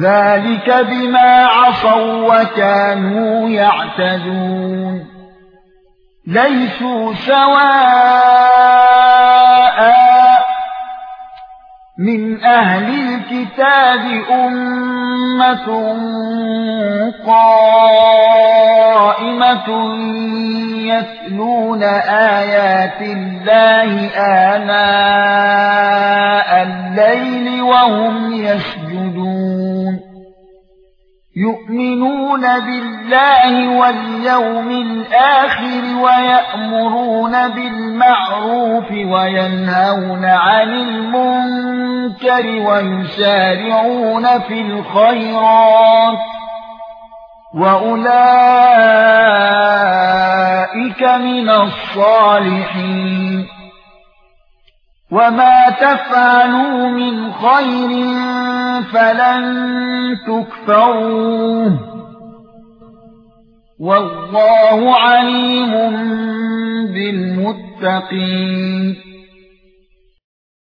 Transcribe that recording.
ذَلِكَ بِمَا عَصَوا وَكَانُوا يَعْتَدُونَ لَيْسُوا سَوَاءً مِنْ أَهْلِ الْكِتَابِ أُمَّةٌ قَائِمَةٌ يَتْلُونَ آيَاتِ اللَّهِ آنَاءَ اللَّيْلِ وَهُمْ يَسْجُدُونَ يُؤْمِنُونَ بِاللَّهِ وَالْيَوْمِ الْآخِرِ وَيَأْمُرُونَ بِالْمَعْرُوفِ وَيَنْهَوْنَ عَنِ الْمُنكَرِ وَيُسَارِعُونَ فِي الْخَيْرَاتِ وَأُولَئِكَ مِنَ الصَّالِحِينَ وَمَا تَفْعَلُوا مِنْ خَيْرٍ فَلَن تُكْفَرُوهُ. وَاللَّهُ عَلِيمٌ بِالْمُتَّقِينَ.